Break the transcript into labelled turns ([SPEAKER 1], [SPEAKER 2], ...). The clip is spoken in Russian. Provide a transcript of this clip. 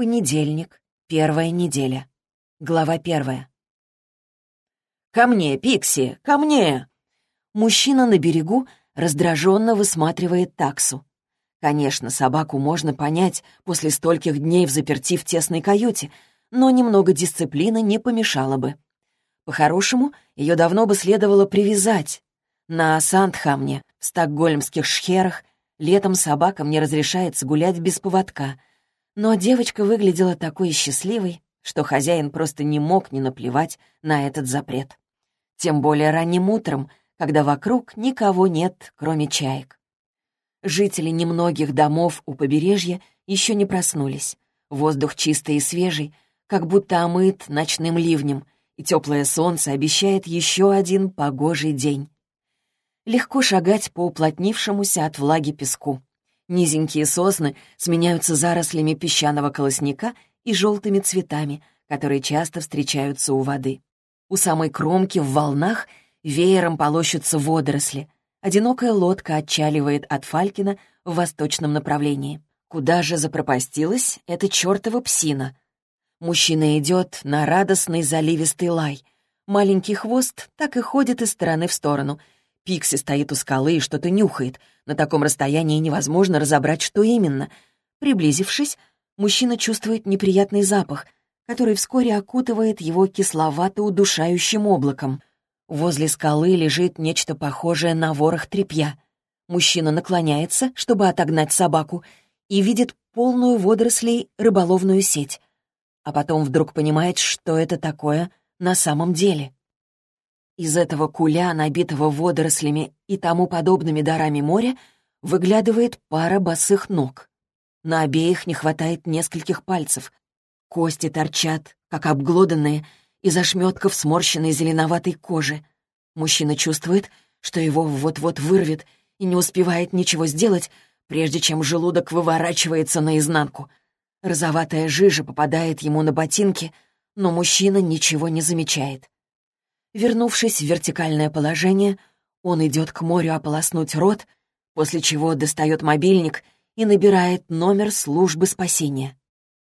[SPEAKER 1] Понедельник, первая неделя. Глава первая.
[SPEAKER 2] «Ко мне, Пикси, ко мне!»
[SPEAKER 1] Мужчина на берегу раздраженно высматривает таксу. Конечно, собаку можно понять после стольких дней в заперти в тесной каюте, но немного дисциплины не помешало бы. По-хорошему, ее давно бы следовало привязать. На Сандхамне, в стокгольмских шхерах, летом собакам не разрешается гулять без поводка — но девочка выглядела такой счастливой, что хозяин просто не мог не наплевать на этот запрет. Тем более ранним утром, когда вокруг никого нет, кроме чаек. Жители немногих домов у побережья еще не проснулись. Воздух чистый и свежий, как будто омыт ночным ливнем, и теплое солнце обещает еще один погожий день. Легко шагать по уплотнившемуся от влаги песку. Низенькие сосны сменяются зарослями песчаного колосника и желтыми цветами, которые часто встречаются у воды. У самой кромки в волнах веером полощутся водоросли. Одинокая лодка отчаливает от Фалькина в восточном направлении. Куда же запропастилась эта чертова псина? Мужчина идет на радостный заливистый лай. Маленький хвост так и ходит из стороны в сторону — Пикси стоит у скалы и что-то нюхает. На таком расстоянии невозможно разобрать, что именно. Приблизившись, мужчина чувствует неприятный запах, который вскоре окутывает его кисловато-удушающим облаком. Возле скалы лежит нечто похожее на ворох тряпья. Мужчина наклоняется, чтобы отогнать собаку, и видит полную водорослей рыболовную сеть. А потом вдруг понимает, что это такое на самом деле. Из этого куля, набитого водорослями и тому подобными дарами моря, выглядывает пара босых ног. На обеих не хватает нескольких пальцев. Кости торчат, как обглоданные, из ошметков сморщенной зеленоватой кожи. Мужчина чувствует, что его вот-вот вырвет, и не успевает ничего сделать, прежде чем желудок выворачивается наизнанку. Розоватая жижа попадает ему на ботинки, но мужчина ничего не замечает. Вернувшись в вертикальное положение, он идет к морю ополоснуть рот, после чего достает мобильник и набирает номер службы спасения.